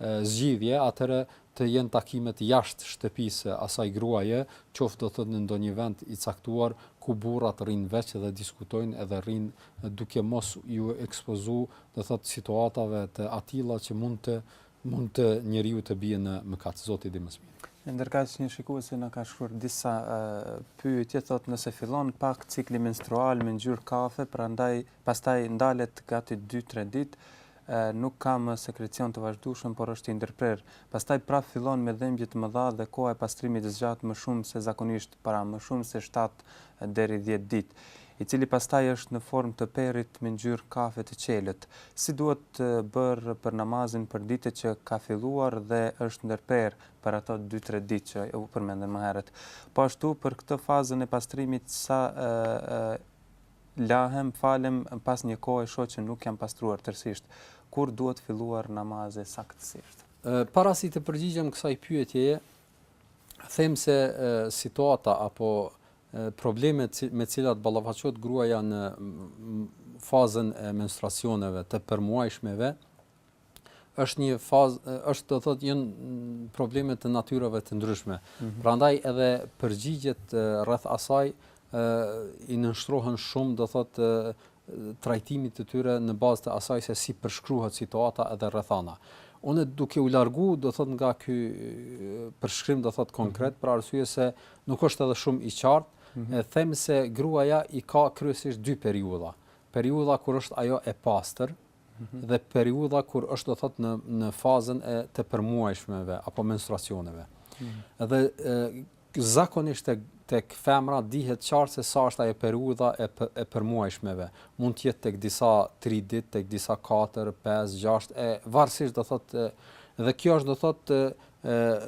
B: zgjidhje, atëherë të jenë takimet jashtë shtëpisë së asaj gruaje, qoftë do thot në ndonjë vend i caktuar ku burrat rrinë veç dhe diskutojnë edhe rrinë duke mos ju ekspozu do thot situatave të atilla që mund të mund të njeriu të bie në mëkat zoti di më së miri e
A: ndërkaq një shikuese na ka shkruar disa pyetje thot nëse fillon pak cikli menstrual me ngjyrë kafe prandaj pastaj ndalet gati 2-3 ditë nuk ka më sekrecion të vazhdueshëm por është i ndërprerë pastaj prap fillon me dhembje të mëdha dhe koha e pastrimit zgjat më shumë se zakonisht pra më shumë se shtatë deri dhjetë ditë, i cili pastaj është në formë të perit me ngjyrë kafe të çelët. Si duhet bërë për namazin për ditët që ka filluar dhe është ndërprerë për ato dy-tre ditë që u përmendën më herët. Po ashtu për këtë fazën e pastrimit sa lahem, falem pas një kohe shoh që nuk jam pastruar tërësisht. Kur duhet filluar namazi saktësisht?
B: Para se t'i përgjigjem kësaj pyetjeje, them se situata apo problemet me të cilat ballafaqohet gruaja në fazën e menstruacioneve të përmuajshmeve është një fazë është do thotë janë probleme të natyrave të ndryshme. Mm -hmm. Prandaj edhe përgjigjet rreth asaj i nënshtrohen shumë do thotë trajtimit të tyre në bazë të asaj se si përshkruhet situata edhe rrethana. Unë duke u largu do thot nga ky përshkrim do thot konkret mhm. për arsye se nuk është edhe shumë i qartë, mm -hmm. them se gruaja i ka kryesisht dy periudha. Periudha kur është ajo e pastër mm -hmm. dhe periudha kur është do thot në në fazën e të përmuajshmeve apo menstruacioneve. Mm -hmm. Dhe e, Zakonisht tek femrat dihet qartë se sa është ajo periudha e përmuajshmeve, mund të jetë tek disa tri ditë, tek disa katër, pesë, gjashtë e varësisht do thotë dhe kjo është do thotë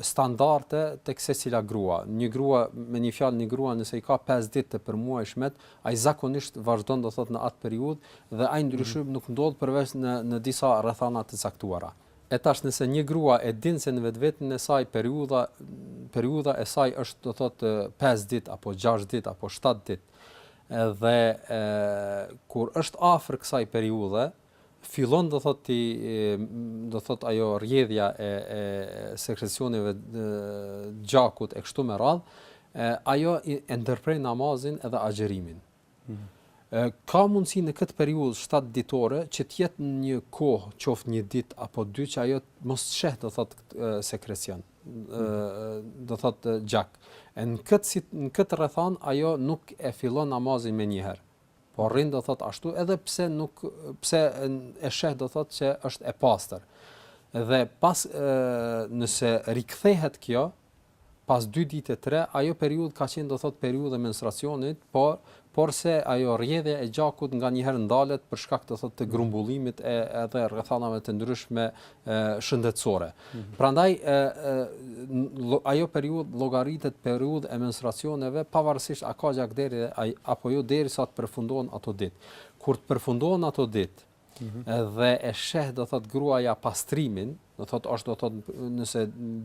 B: standarde tek secila grua. Një grua, me një fjalë një grua nëse i ka pesë ditë të përmuajshmet, ai zakonisht vazhdon do thotë në atë periudhë dhe ai ndryshim nuk ndodh përveç në në disa rrethana të caktuara. E tash nëse një grua e din se në vetvetën e saj periudha periudha e saj është do thotë pesë ditë apo gjashtë ditë apo shtatë ditë dhe e, kur është afër kësaj periudhe fillon do thotë t'i do thotë ajo rrjedhja e, e sekrecioneve të gjakut e kështu me radh ajo e ndërpren namazin edhe agjërimin Ka mundësi në këtë periudhë shtatë ditore që të jetë një kohë, qoftë një ditë apo dy që ajo mos të sheh, do thotë sekrecion, do thotë gjak. E në këtë në këtë rrethan ajo nuk e fillon namazin menjëherë. Po rrin do thotë ashtu edhe pse nuk pse e sheh do thotë se është e pastër. Dhe pas e, nëse rikthehet kjo, Pas dy ditë tre, ajo periudhë ka qenë do thotë periudhë e menstruacionit, por porse ajo rrjedhja e gjakut nganjëherë ndalet për shkak do thotë të mhm. grumbullimit edhe rrethanave të ndryshme e, shëndetësore. Mhm. Prandaj e, e, ajo periudhë llogaritet periudhë e menstruacioneve pavarësisht a ka gjak deri apo jo derisa të përfundon ato ditë. Kur të përfundon ato ditë, dhe e sheh do thotë gruaja pastrimin, do thotë është do thotë nëse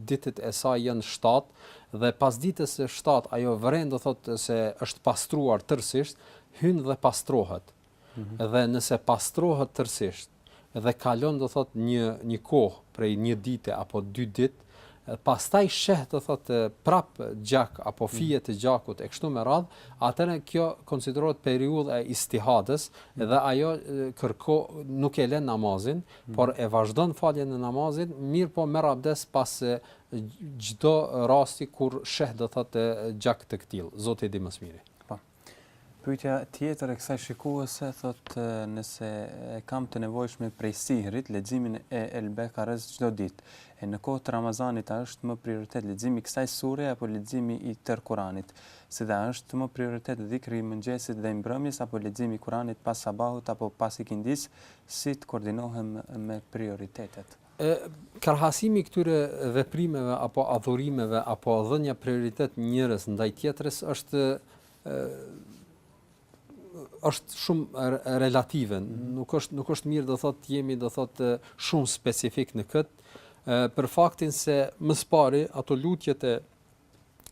B: ditët e saj janë 7 dhe pas ditës së 7 ajo vëren do thotë se është pastruar tërësisht, hyn dhe pastrohet. Mm -hmm. Dhe nëse pastrohet tërësisht dhe kalon do thotë një një kohë prej një dite apo dy ditë, pastaj sheh do thotë prapë gjak apo mm. fije të gjakut e kështu me radhë, atëherë kjo konsiderohet periudhë e istihadës mm. dhe ajo kërko nuk e lën namazin, mm. por e vazhdon faljen e namazit, mirëpo merr abdes pas çdo rasti kur sheh do thotë gjak të këtillë. Zoti di më së miri.
A: Po. Pyetja tjetër e kësaj shikuese thotë nëse e kam të nevojshme prej sihrit leximin e El Bekares çdo ditë. E në kohë të Ramazanit a është më prioritet leximi i kësaj sure apo leximi i tërë Kuranit? Si dhe a është më prioritet dhikri i mëngjesit dhe i mbrëmjes apo leximi i Kuranit pas sabahut apo pas ikindisë? Si të koordinohem me prioritetet?
B: E, krahasimi i këtyre veprimeve apo adhurimeve apo dhënia prioritet njërës ndaj tjetrës është e, është shumë relative. Mhm. Nuk është nuk është mirë do thotë të jemi do thotë shumë specifik në këtë për faktin se më së pari ato lutjet e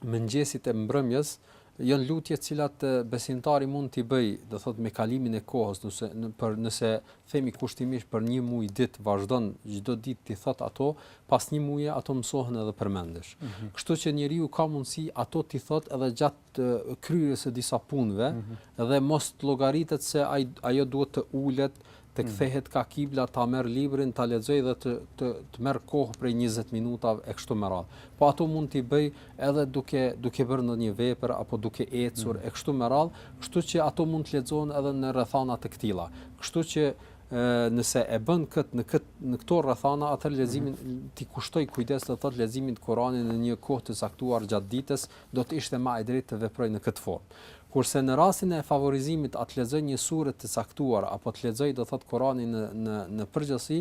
B: mëngjesit e mbrëmjes janë lutje të cilat besimtari mund t'i bëjë, do thotë me kalimin e kohës, nëse në, për nëse themi kushtimisht për një muaj ditë vazhdon çdo ditë t'i thotë ato, pas një muaji ato mësohen edhe përmendësh. Mm -hmm. Kështu që njeriu ka mundësi ato t'i thotë edhe gjatë kryerjes së disa punëve mm -hmm. dhe mos të llogaritet se ai ajo duhet të ulet të kthehet ka kibla ta merr librin ta lexojë dhe të të të merr kohë prej njëzet minutave e kështu me radhë po ato mund t'i bëjë edhe duke duke bërë ndonjë vepër apo duke ecur e kështu me radhë kështu që ato mund të lexohen edhe në rrethana të këtilla kështu që nëse e bën kët në kët në këto rrethana atëherë leximin t'i kushtojë kujdes do thotë leximit të Kuranit në një kohë të caktuar gjatë ditës do të ishte ma e drejtë të veprojë në këtë formë. Kurse në rastin e favorizimit a të lexojë një sure të caktuar apo të lexojë do thotë Kuranin në në në përgjithësi,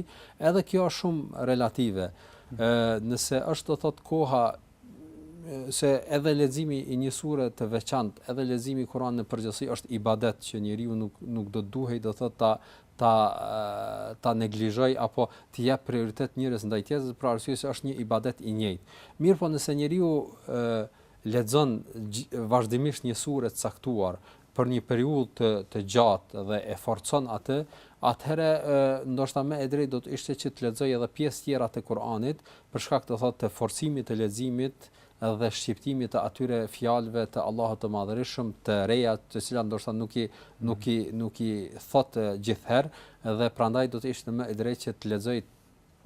B: edhe kjo është shumë relative. Ë nëse është do thotë koha se edhe leximi i një sure të veçantë, edhe leximi i Kuranit në përgjithësi është ibadet që njeriu nuk nuk do të duhej do thotë ta ta ta neglizhoj apo t'i jap prioritet njërës ndaj tjetrës për arsye se është një ibadet i njëjtë. Mirëpo nëse njeriu ë lexon vazhdimisht një sure të caktuar për një periudhë të të gjatë dhe e forcon atë, atëherë ndoshta më e drejtë do të ishte që të lexojë edhe pjesë tjera të Kuranit, për shkak të thotë të forcimit të leximit dhe shqiptimit të atyre fjalëve të Allahut të Madhërishëm të reja, të cilat ndoshta nuk i nuk i nuk i thotë gjithherë dhe prandaj do të ishte më e drejtë që të lexojë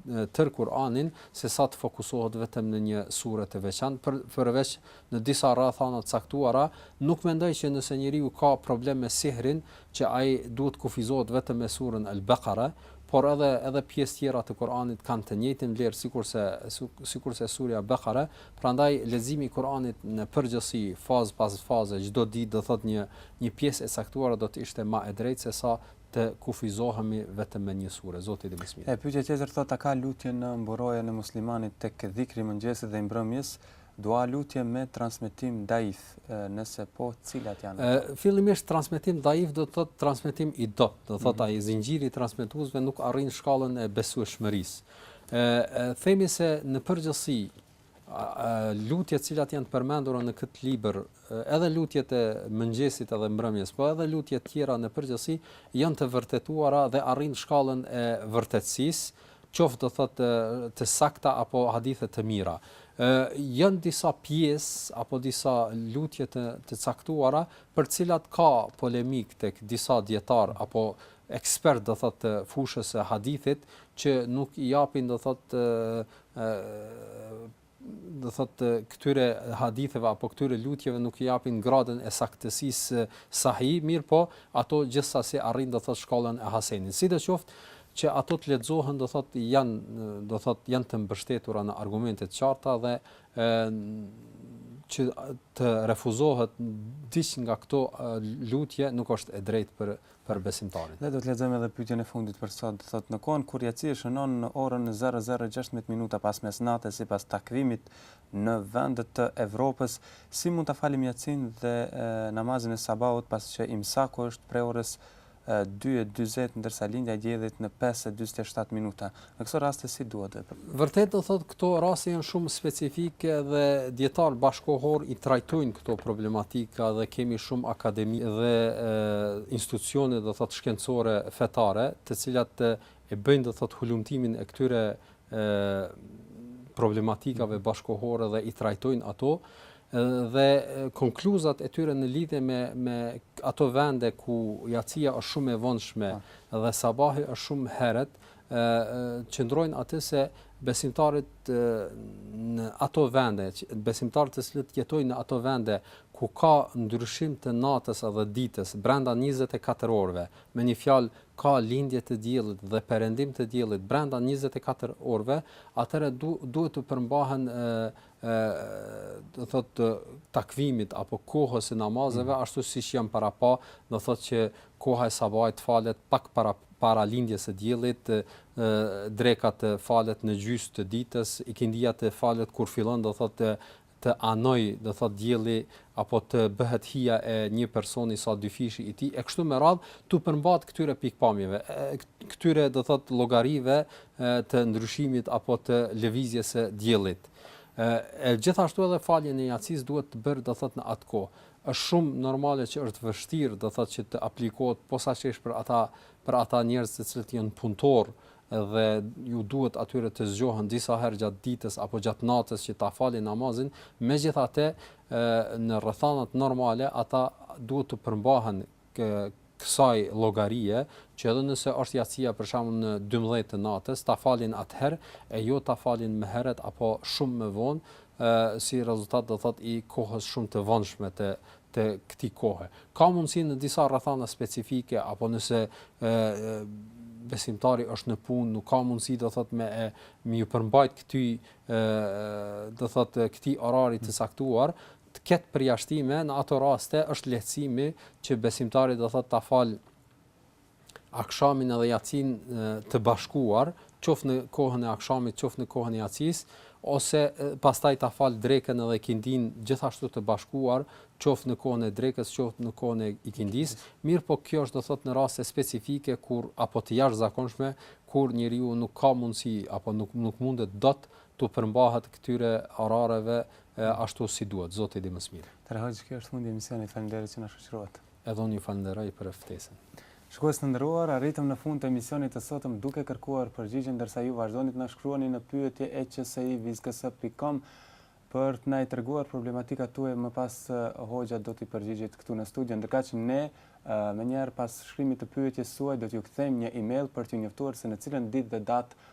B: tërë Kur'anin se sa të fokusohet vetëm në një sure të veçantë për përveç në disa rrethana të caktuara nuk mendoj që nëse njeriu ka problem me sihrin që ai duhet të kufizohet vetëm me surën Al-Baqara Por edhe edhe pjesë tjera të Kur'anit kanë të njëjtën vlerë sikurse sikurse surja Bekare, prandaj leximi i Kur'anit në përgjithësi, fazë pas faze, çdo ditë do thotë një një pjesë e caktuar do të ishte ma e drejtë se sa të kufizohemi vetëm me një sure. Zoti i di më së miri.
A: E pyetja tjetër thotë a ka lutje në mburojën e muslimanit tek dhikri i mëngjesit dhe i mbrëmjes Dua lutje me transmetim daif, nëse po cilat janë
B: ato? Fillimisht transmetim daif do të thotë transmetim i dobët, do thotë mhm. ai zinxhiri i transmetuesve nuk arrin shkallën e besueshmërisë. Ë themi se në përgjithësi lutjet cilat janë të përmendura në këtë libër, edhe lutjet e mëngjesit edhe mbrëmjes, po edhe lutjet tjera në përgjithësi janë të vërtetuara dhe arrijnë shkallën e vërtetësisë qoftë do thotë të sakta apo hadithe të mira. Ë janë disa pjesë apo disa lutje të të caktuara për të cilat ka polemikë tek disa dijetarë apo ekspertë do thotë të fushës së hadithit që nuk i japin do thotë ë do thotë këtyre haditheve apo këtyre lutjeve nuk i japin gradën e saktësisë sahih, mirëpo ato gjithsesi arrijnë do thotë shkallën e hasenit. Sidoqoftë që ato të lexohen do thotë janë do thotë janë të mbështetura në argumente të qarta dhe ë që të refuzohet diç nga këto lutje nuk është e drejtë për për besimtarin.
A: Dhe do të lexojmë edhe pyetjen e fundit për sot, thotë në kohën kur jacia shënon në orën zero zero e gjashtëmbëdhjetë minuta pas mesnate sipas takvimit në vende të Evropës, si mund ta falim jacinë dhe namazin e sabahut pasi që imsaku është prej orës dy e dyzet ndërsa lindja e diellit në pesë e dyzet e shtatë minuta. Në këso raste si duhet dhe për?
B: Vërtet do thotë këto raste janë shumë specifike dhe dijetarë bashkëkohorë i trajtojnë këto problematika dhe kemi shumë akademi dhe e, institucione do thotë shkencore fetare të cilat e, e bëjnë do thotë hulumtimin e këtyre e, problematikave mhm. bashkëkohore dhe i trajtojnë ato dhe konkluzat e tyre në lidhje me me ato vende ku jacia është shumë e vonshme dhe sabahi është shumë herët, qëndrojnë atë se besimtarët në ato vende, besimtarët të cilët jetojnë në ato vende ku ka ndryshim të natës dhe ditës brenda 24 orëve, me një fjalë ka lindje të diellit dhe perëndim të diellit brenda 24 orëve, atëherë du, duhet të përmbahen ë do thotë takvimit apo kohës së namazeve mm. ashtu siç janë parapa, do thotë që Koha e sabahit falet pak para para lindjes së diellit, dreka të falet në gjysmë të ditës, ikindia të falet kur fillon, do thotë, të të anojë, do thotë, dielli apo të bëhet hija e një personi sa dyfishi i tij e kështu me radhë, t'u përmbahet këtyre pikëpamjeve, këtyre, do thotë, llogarive të ndryshimit apo të lëvizjes së diellit. Ë gjithashtu edhe faljen e jacisë duhet bërë, do thotë, në atë kohë. Është shumë normale që është vështirë, do thotë që të aplikohet posaçërisht për ata për ata njerëz të cilët janë punëtorë dhe ju duhet atyre të zgjohen disa herë gjatë ditës apo gjatë natës që ta falin namazin, megjithatë në rrethanat normale ata duhet të përmbahen kësaj llogarie që edhe nëse është jacia për shembull në dymbëdhjetë të natës ta falin atëherë e jo ta falin më herët apo shumë më vonë ë si rezultat do thotë i kohës shumë të vonshme të të këtij kohe. Ka mundësi në disa rrethana specifike apo nëse ë besimtari është në punë, nuk ka mundësi do thotë me e me ju përmbajt këtij ë do thotë këtij orari të caktuar, të ketë përjashtime në ato raste është lehtësimi që besimtari do thotë ta fal akshamin edhe jacinë të bashkuar, qoftë në kohën e akshamit, qoftë në kohën e jacisë, ose pastaj ta fal drekën edhe ikindinë gjithashtu të bashkuar, qoftë në kohën e drekës, qoftë në kohën e ikindisë, mirëpo kjo është do thotë në raste specifike kur apo të jashtëzakonshme kur njeriu nuk ka mundësi apo nuk nuk mundet dot t'u përmbahet këtyre orareve ashtu si duhet. Zoti e di më së miri.
A: Hoxhë, ky është fundi i emisionit. Faleminderit që na shoqëruat.
B: Edhe unë ju falënderoj për ftesën.
A: Shikues të nderuar, arritëm në fund të emisionit të sotëm duke kërkuar përgjigje ndërsa ju vazhdoni të na shkruani në pyetje et csivisiks pikë kom për të na i treguar problematikat tuaja më pas Hoxha do t'i përgjigjet këtu në studio. Ndërkaq ne menjëherë pas shkrimit të pyetjes suaj do t'ju kthejmë një email për t'ju njoftuar se në cilën ditë dhe datë